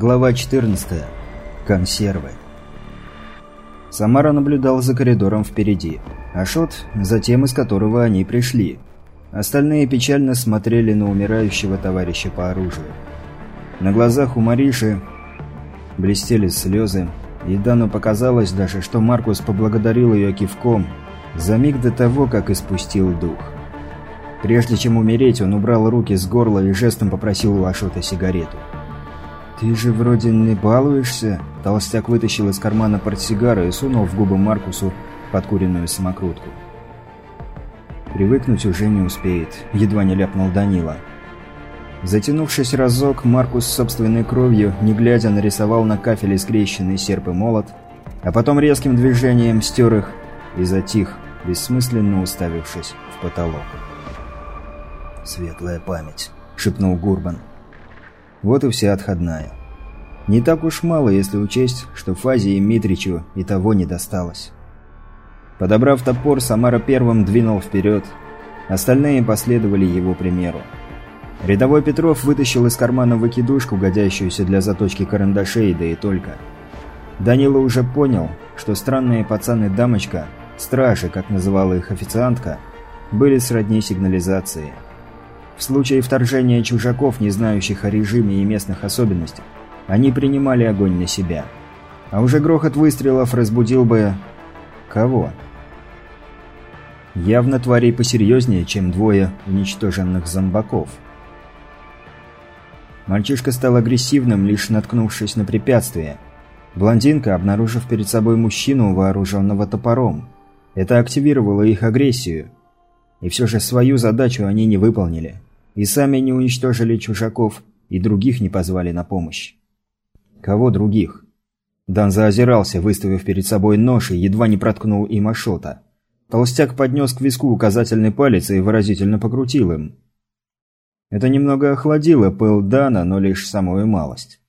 Глава 14. Консервы. Самара наблюдал за коридором впереди. Ашот – за тем, из которого они пришли. Остальные печально смотрели на умирающего товарища по оружию. На глазах у Мариши блестели слезы, и Дану показалось даже, что Маркус поблагодарил ее кивком за миг до того, как испустил дух. Прежде чем умереть, он убрал руки с горла и жестом попросил у Ашота сигарету. «Ты же вроде не балуешься?» Толстяк вытащил из кармана портсигара и сунул в губы Маркусу подкуренную самокрутку. «Привыкнуть уже не успеет», — едва не ляпнул Данила. Затянувшись разок, Маркус собственной кровью, не глядя, нарисовал на кафеле скрещенный серп и молот, а потом резким движением стер их и затих, бессмысленно уставившись в потолок. «Светлая память», — шепнул Гурбан. Вот и вся отходная. Не так уж мало, если учесть, что Фазе и Митричу и того не досталось. Подобрав топор, Самара первым двинул вперед. Остальные последовали его примеру. Рядовой Петров вытащил из кармана выкидушку, годящуюся для заточки карандашей, да и только. Данила уже понял, что странные пацаны-дамочка, стражи, как называла их официантка, были сродни сигнализации – в случае вторжения чужаков, не знающих о режиме и местных особенностях, они принимали огонь на себя. А уже грохот выстрелов разбудил бы... Кого? Явно тварей посерьезнее, чем двое уничтоженных зомбаков. Мальчишка стал агрессивным, лишь наткнувшись на препятствие. Блондинка, обнаружив перед собой мужчину, вооруженного топором. Это активировало их агрессию. И все же свою задачу они не выполнили. И сами не уничтожили чужаков, и других не позвали на помощь. Кого других? Дан заозирался, выставив перед собой нож и едва не проткнул им Ашота. Толстяк поднес к виску указательный палец и выразительно покрутил им. Это немного охладило пыл Дана, но лишь самую малость.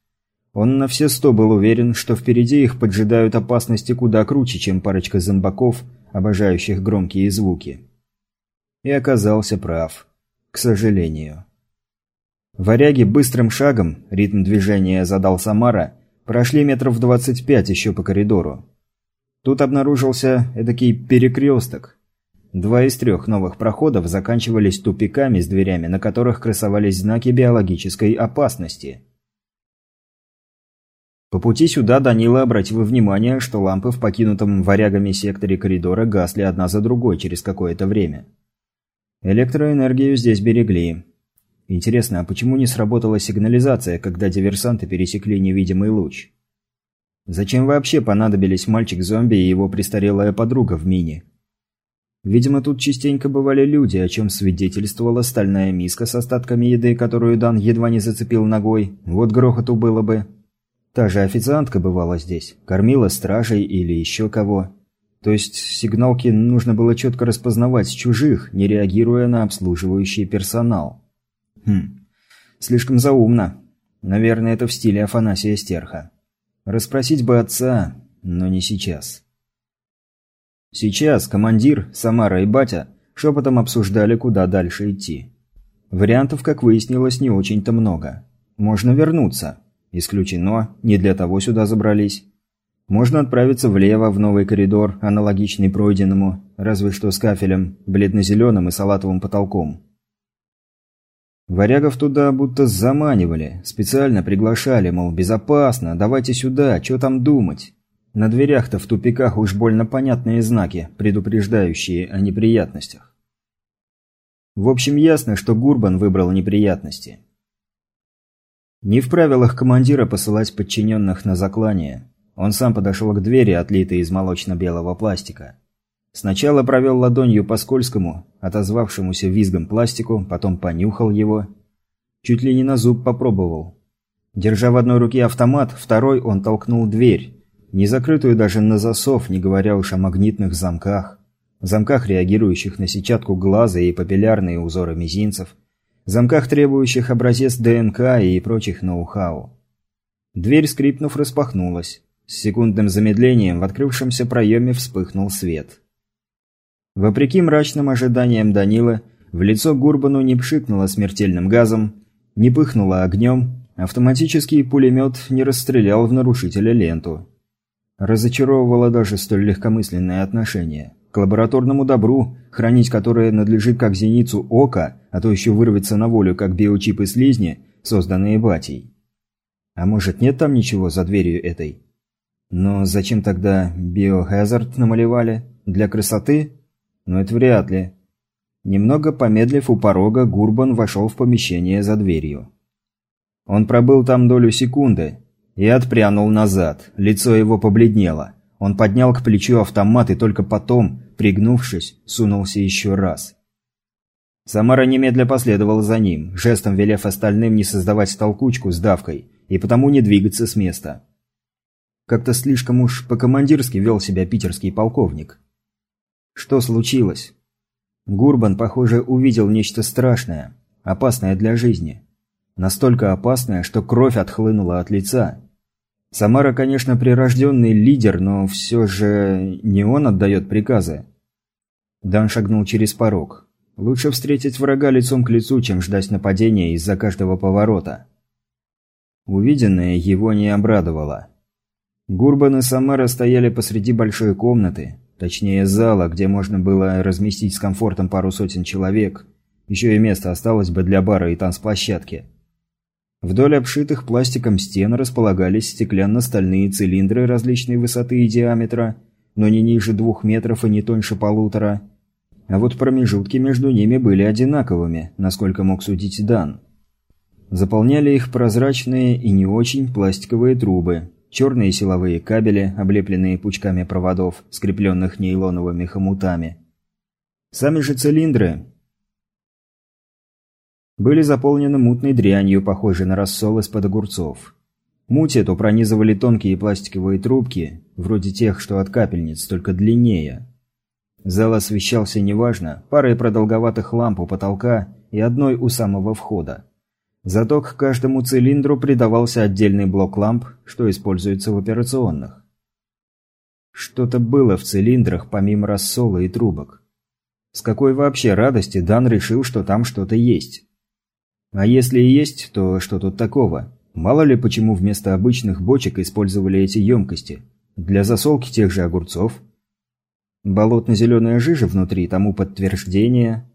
Он на все сто был уверен, что впереди их поджидают опасности куда круче, чем парочка зомбаков, обожающих громкие звуки. И оказался прав к сожалению. Варяги быстрым шагом, ритм движения задал Самара, прошли метров двадцать пять еще по коридору. Тут обнаружился эдакий перекресток. Два из трех новых проходов заканчивались тупиками с дверями, на которых красовались знаки биологической опасности. По пути сюда Данила обратил внимание, что лампы в покинутом варягами секторе коридора гасли одна за другой через какое-то время. Электроэнергию здесь берегли. Интересно, а почему не сработала сигнализация, когда диверсанты пересекли невидимый луч? Зачем вообще понадобились мальчик-зомби и его престарелая подруга в мини? Видимо, тут частенько бывали люди, о чем свидетельствовала стальная миска с остатками еды, которую Дан едва не зацепил ногой. Вот грохоту было бы. Та же официантка бывала здесь, кормила стражей или еще кого. То есть сигналки нужно было четко распознавать чужих, не реагируя на обслуживающий персонал. Хм, слишком заумно. Наверное, это в стиле Афанасия Стерха. Расспросить бы отца, но не сейчас. Сейчас командир, Самара и батя шепотом обсуждали, куда дальше идти. Вариантов, как выяснилось, не очень-то много. Можно вернуться. Исключено, не для того сюда забрались. Можно отправиться влево, в новый коридор, аналогичный пройденному, разве что с кафелем, бледно-зеленым и салатовым потолком. Варягов туда будто заманивали, специально приглашали, мол, безопасно, давайте сюда, что там думать. На дверях-то в тупиках уж больно понятные знаки, предупреждающие о неприятностях. В общем, ясно, что Гурбан выбрал неприятности. Не в правилах командира посылать подчиненных на заклание. Он сам подошел к двери, отлитой из молочно-белого пластика. Сначала провел ладонью по скользкому, отозвавшемуся визгом пластику, потом понюхал его. Чуть ли не на зуб попробовал. Держа в одной руке автомат, второй он толкнул дверь, не закрытую даже на засов, не говоря уж о магнитных замках. Замках, реагирующих на сетчатку глаза и папиллярные узоры мизинцев. Замках, требующих образец ДНК и прочих ноу-хау. Дверь, скрипнув, распахнулась. С секундным замедлением в открывшемся проеме вспыхнул свет. Вопреки мрачным ожиданиям Данила, в лицо Гурбану не пшикнуло смертельным газом, не пыхнуло огнем, Автоматический пулемет не расстрелял в нарушителя ленту. Разочаровывало даже столь легкомысленное отношение. К лабораторному добру, хранить которое надлежит как зеницу ока, а то еще вырвется на волю, как биочипы слизни, созданные батей. А может, нет там ничего за дверью этой? Но зачем тогда биохазард намалевали? Для красоты? Но это вряд ли. Немного помедлив у порога, Гурбан вошел в помещение за дверью. Он пробыл там долю секунды и отпрянул назад. Лицо его побледнело. Он поднял к плечу автомат и только потом, пригнувшись, сунулся еще раз. Самара немедля последовала за ним, жестом велев остальным не создавать толкучку с давкой и потому не двигаться с места. Как-то слишком уж по-командирски вел себя питерский полковник. Что случилось? Гурбан, похоже, увидел нечто страшное, опасное для жизни. Настолько опасное, что кровь отхлынула от лица. Самара, конечно, прирожденный лидер, но все же не он отдает приказы. Дан шагнул через порог. Лучше встретить врага лицом к лицу, чем ждать нападения из-за каждого поворота. Увиденное его не обрадовало. Гурбан и Самара стояли посреди большой комнаты, точнее зала, где можно было разместить с комфортом пару сотен человек. Еще и место осталось бы для бара и танцплощадки. Вдоль обшитых пластиком стен располагались стеклянно-стальные цилиндры различной высоты и диаметра, но не ниже двух метров и не тоньше полутора. А вот промежутки между ними были одинаковыми, насколько мог судить Дан. Заполняли их прозрачные и не очень пластиковые трубы, черные силовые кабели, облепленные пучками проводов, скрепленных нейлоновыми хомутами. Сами же цилиндры были заполнены мутной дрянью, похожей на рассол из-под огурцов. Муть эту пронизывали тонкие пластиковые трубки, вроде тех, что от капельниц, только длиннее. Зал освещался неважно, парой продолговатых ламп у потолка и одной у самого входа. Зато к каждому цилиндру придавался отдельный блок ламп, что используется в операционных. Что-то было в цилиндрах помимо рассола и трубок. С какой вообще радости Дан решил, что там что-то есть? А если и есть, то что тут такого? Мало ли почему вместо обычных бочек использовали эти емкости. Для засолки тех же огурцов. Болотно-зеленая жижа внутри тому подтверждение.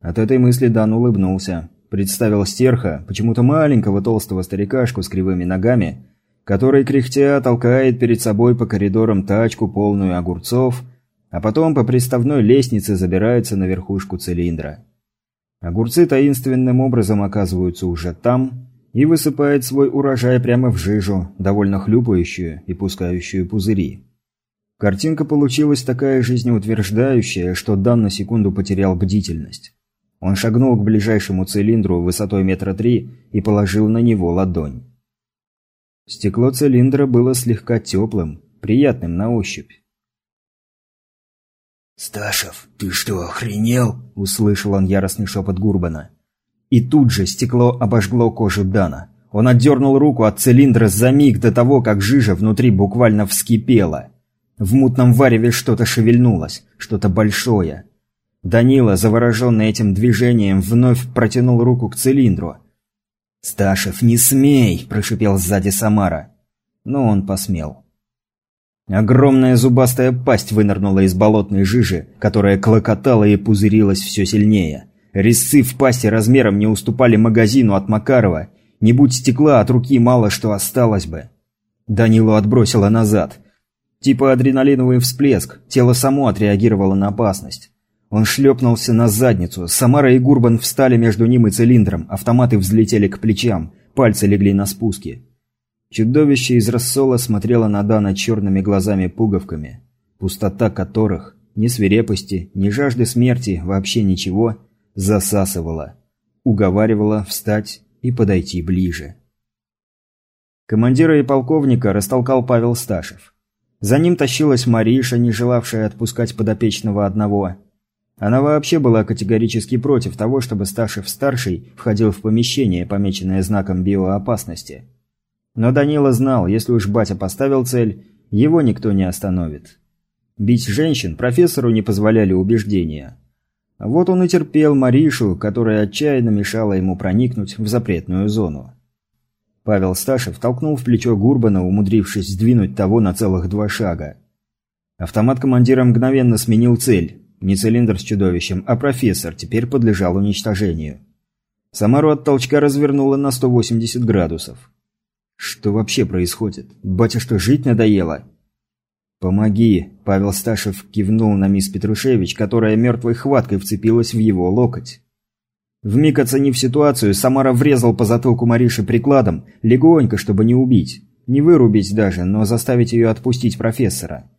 От этой мысли Дан улыбнулся представил стерха, почему-то маленького толстого старикашку с кривыми ногами, который, кряхтя, толкает перед собой по коридорам тачку, полную огурцов, а потом по приставной лестнице забирается на верхушку цилиндра. Огурцы таинственным образом оказываются уже там и высыпает свой урожай прямо в жижу, довольно хлюпающую и пускающую пузыри. Картинка получилась такая жизнеутверждающая, что Дан на секунду потерял бдительность. Он шагнул к ближайшему цилиндру высотой метра три и положил на него ладонь. Стекло цилиндра было слегка теплым, приятным на ощупь. «Сташев, ты что, охренел?» – услышал он яростный шепот Гурбана. И тут же стекло обожгло кожу Дана. Он отдернул руку от цилиндра за миг до того, как жижа внутри буквально вскипела. В мутном вареве что-то шевельнулось, что-то большое. Данила, завороженный этим движением, вновь протянул руку к цилиндру. «Сташев, не смей!» – прошипел сзади Самара. Но он посмел. Огромная зубастая пасть вынырнула из болотной жижи, которая клокотала и пузырилась все сильнее. Резцы в пасти размером не уступали магазину от Макарова. Не будь стекла, от руки мало что осталось бы. Данилу отбросило назад. Типа адреналиновый всплеск, тело само отреагировало на опасность. Он шлепнулся на задницу. Самара и Гурбан встали между ним и цилиндром. Автоматы взлетели к плечам. Пальцы легли на спуски. Чудовище из рассола смотрело на Дана черными глазами-пуговками, пустота которых, ни свирепости, ни жажды смерти, вообще ничего, засасывала. Уговаривала встать и подойти ближе. Командира и полковника растолкал Павел Сташев. За ним тащилась Мариша, не желавшая отпускать подопечного одного – она вообще была категорически против того, чтобы Сташев-старший входил в помещение, помеченное знаком биоопасности. Но Данила знал, если уж батя поставил цель, его никто не остановит. Бить женщин профессору не позволяли убеждения. Вот он и терпел Маришу, которая отчаянно мешала ему проникнуть в запретную зону. Павел Сташев толкнул в плечо Гурбана, умудрившись сдвинуть того на целых два шага. Автомат командира мгновенно сменил цель. Не цилиндр с чудовищем, а профессор теперь подлежал уничтожению. Самару от толчка развернуло на 180 градусов. Что вообще происходит? Батя что, жить надоело? «Помоги!» – Павел Сташев кивнул на мисс Петрушевич, которая мертвой хваткой вцепилась в его локоть. Вмиг оценив ситуацию, Самара врезал по затылку Мариши прикладом, легонько, чтобы не убить. Не вырубить даже, но заставить ее отпустить профессора.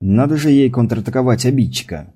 Надо же ей контратаковать обидчика.